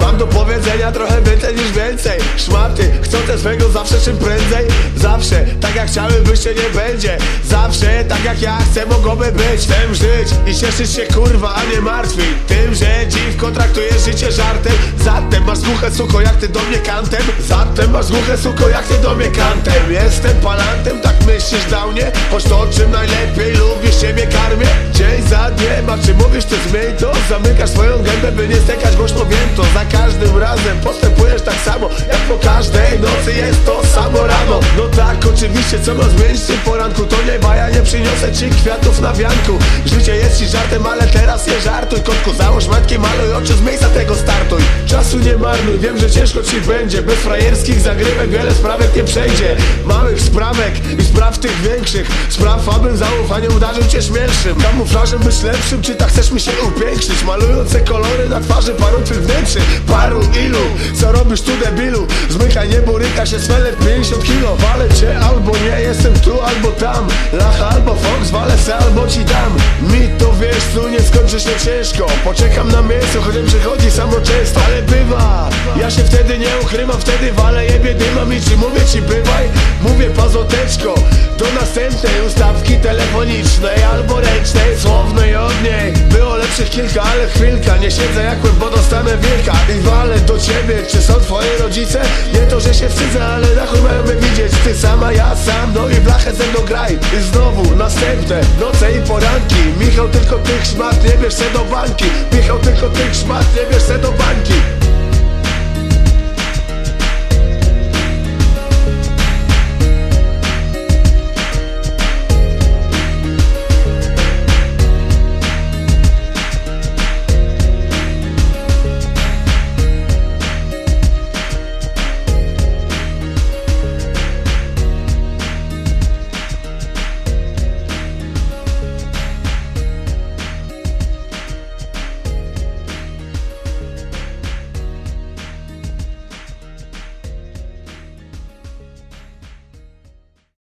Mam do powiedzenia trochę więcej niż więcej. Szmaty, chcą te swego zawsze czym prędzej. Zawsze, tak jak chciałem być się nie będzie. Zawsze, tak jak ja chcę mogłoby być. Chcę żyć i cieszyć się kurwa, a nie martwić Tym, że dziwko traktujesz życie żartem. Zatem masz głuche suko jak ty do mnie kantem. Zatem masz głuche suko jak ty do mnie kantem. Jestem palantem, tak myślisz dał nie Choć to czym najlepiej lubisz siebie karmię? Dzień za dniem, a czy mówisz to zmień to? Zamykasz swoją gębę, by nie razem postępujesz tak samo Jak po każdej nocy. Jest to samo rano. No tak, oczywiście, co ma zmienić w tym poranku To nie baja, nie przyniosę ci kwiatów na wianku. Życie jest ci żartem, ale teraz nie żartuj Kotku, załóż matki, maluj Czasu nie marnuj, wiem, że ciężko ci będzie. Bez frajerskich zagrywek wiele sprawek nie przejdzie. Małych sprawek i spraw tych większych. Spraw, abym zaufanie udarzył cię śmielszym. Kamuflażem być lepszym, czy tak chcesz mi się upiększyć? Malujące kolory na twarzy paru twych wnętrzy Paru ilu, co robisz tu debilu? Zmykaj nie boryka się swele 50 kilo Walę cię albo nie, jestem tu albo tam. Lacha albo Fox, walę se albo ci dam. Mi to wiesz, tu nie skończy się ciężko. Poczekam na miejscu, chociaż przychodzi samo często Ale bywa, ja się wtedy nie uchrymam Wtedy walę jebie dymam i czy mówię ci bywaj. Mówię pazoteczko Do następnej ustawki telefonicznej Albo ręcznej, słownej od niej. Było lepszych kilka, ale chwilka Nie siedzę jak łeb, bo dostanę wilka I walę do ciebie, czy są twoi rodzice? To, że się wstydzę, ale na chuj mają mnie widzieć. Ty sama, ja sam, no i blachę ze mną graj. I znowu następne noce i poranki. Michał tylko tych szmat, nie bierz se do bańki Michał tylko tych szmat, nie bierz se do bańki